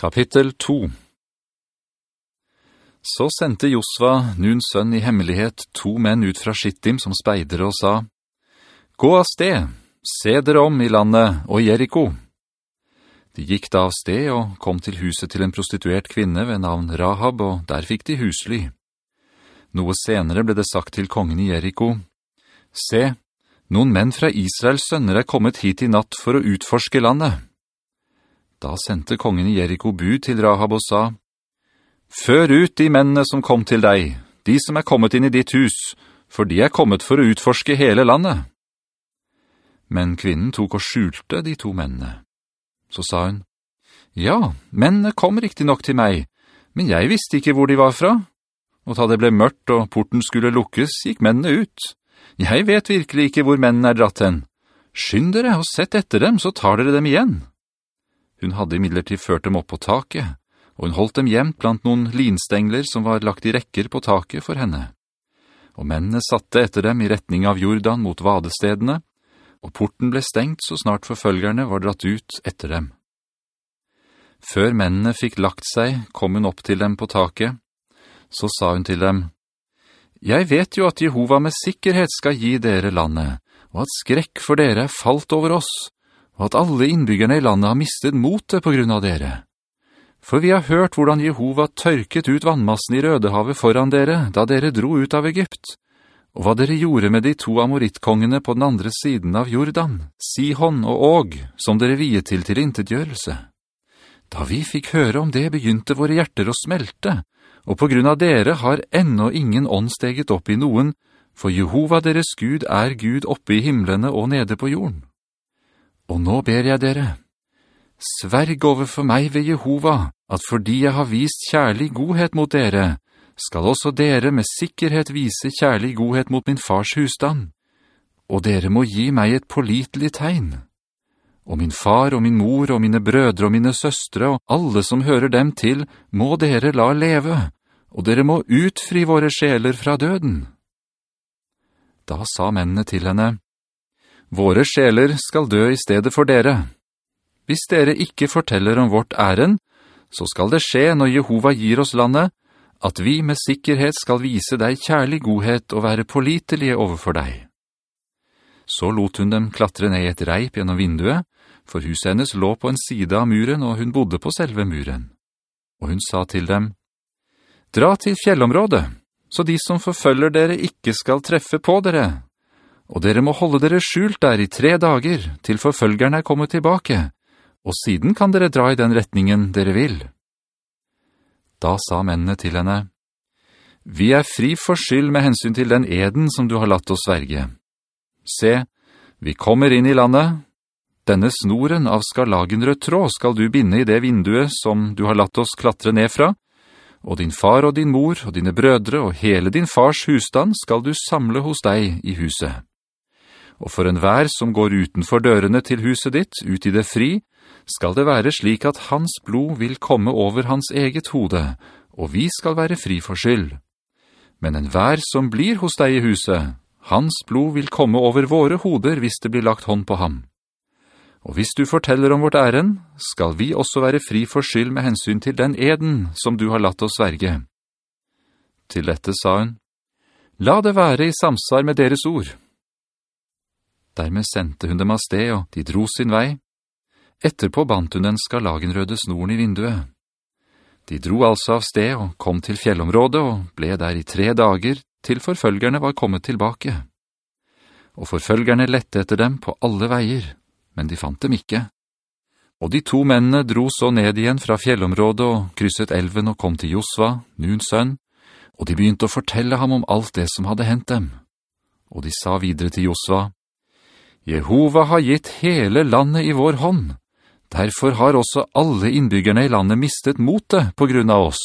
Kapittel 2 Så sendte Josva, Nuns sønn i hemmelighet, to menn ut fra Skittim som speidere og sa, «Gå av sted, se dere om i landet og Jericho.» De gikk da av sted og kom til huset til en prostituert kvinne ved navn Rahab, og der fikk de husly. Noe senere ble det sagt til kongen i Jericho, «Se, noen menn fra Israels sønner er kommet hit i natt for å utforske landet.» Da sendte kongen i Jericho bud til Rahab og sa, «Før ut de mennene som kom til deg, de som er kommet inn i ditt hus, for de er kommet for å utforske hele landet.» Men kvinnen tok og skjulte de to mennene. Så sa hun, «Ja, mennene kom riktig nok til meg, men jeg visste ikke hvor de var fra. Og da det ble mørkt og porten skulle lukkes, gikk mennene ut. Jeg vet virkelig ikke hvor mennene er dratt hen. Skynd dere og sett etter dem, så tar dere dem igjen.» Hun hadde imidlertid ført dem opp på taket, og hun holdt dem hjemt blant noen linstengler som var lagt i rekker på taket for henne. Og mennene satte etter dem i retning av Jordan mot vadestedene, og porten ble stengt så snart forfølgerne var dratt ut etter dem. Før mennene fikk lagt seg, kom hun opp til dem på taket. Så sa hun til dem, «Jeg vet jo at Jehova med sikkerhet skal gi dere landet, og at skrekk for dere er falt over oss, og at alle innbyggerne i landet har mistet motet på grunn av dere. For vi har hørt hvordan Jehova tørket ut vannmassen i Rødehavet foran dere, da dere dro ut av Egypt, og hva dere gjorde med de to amorittkongene på den andre siden av Jordan, Sihon og Og, som dere viet til til intetgjørelse. Da vi fikk høre om det, begynte våre hjerter å smelte, og på grunn av dere har ennå ingen ånd steget opp i noen, for Jehova deres Gud er Gud oppe i himmelene og nede på jorden. Og nå ber jeg dere, sverg over for meg ved Jehova, at fordi jeg har vist kjærlig godhet mot dere, skal også dere med sikkerhet vise kjærlig godhet mot min fars husstand, og dere må gi meg et pålitelig tegn. Og min far og min mor og mine brødre og mine søstre og alle som hører dem til, må dere la leve, og dere må utfri våre sjeler fra døden. Da sa mennene til henne, Våre sjeler skal dø i stedet for dere. Hvis dere ikke forteller om vårt æren, så skal det skje når Jehova gir oss landet, at vi med sikkerhet skal vise deg kjærlig godhet og være pålitelige overfor deg. Så lot hun dem klatre ned i et reip gjennom vinduet, for huset hennes lå på en side av muren, og hun bodde på selve muren. Og hun sa til dem, «Dra til fjellområdet, så de som forfølger dere ikke skal treffe på dere.» Og dere må holde dere skjult der i tre dager, til forfølgerne er kommet tilbake, og siden kan dere dra i den retningen dere vil. Da sa mennene til henne, «Vi er fri for skyld med hensyn til den eden som du har latt oss sverge. Se, vi kommer inn i landet. Denne snoren av skarlagenrød tråd skal du binde i det vinduet som du har latt oss klatre ned fra, og din far og din mor og dine brødre og hele din fars husstand skal du samle hos deg i huset.» Og for en vær som går utenfor dørene til huset ditt, ut i det fri, skal det være slik at hans blod vil komme over hans eget hode, og vi skal være fri for skyld. Men en vær som blir hos deg i huset, hans blod vil komme over våre hoder hvis det blir lagt hånd på ham. Og hvis du forteller om vårt æren, skal vi også være fri for skyld med hensyn til den eden som du har latt oss sverge. Til dette sa hun, «La det være i samsvar med deres ord.» Dermed sendte hun dem av sted, og de dro sin vei. Etterpå bant hun den skalagenrøde snoren i vinduet. De dro altså av sted og kom til fjellområdet og ble der i tre dager til forfølgerne var kommet tilbake. Og forfølgerne lette etter dem på alle veier, men de fant dem ikke. Og de to mennene dro så ned igjen fra fjellområdet og krysset elven og kom til Josva, Nuns sønn, og de begynte å fortelle ham om alt det som hadde hendt dem. Og de sa videre til Josva, Jehova har gitt hele landet i vår hånd. Derfor har også alle innbyggerne i landet mistet motet på grunn av oss.»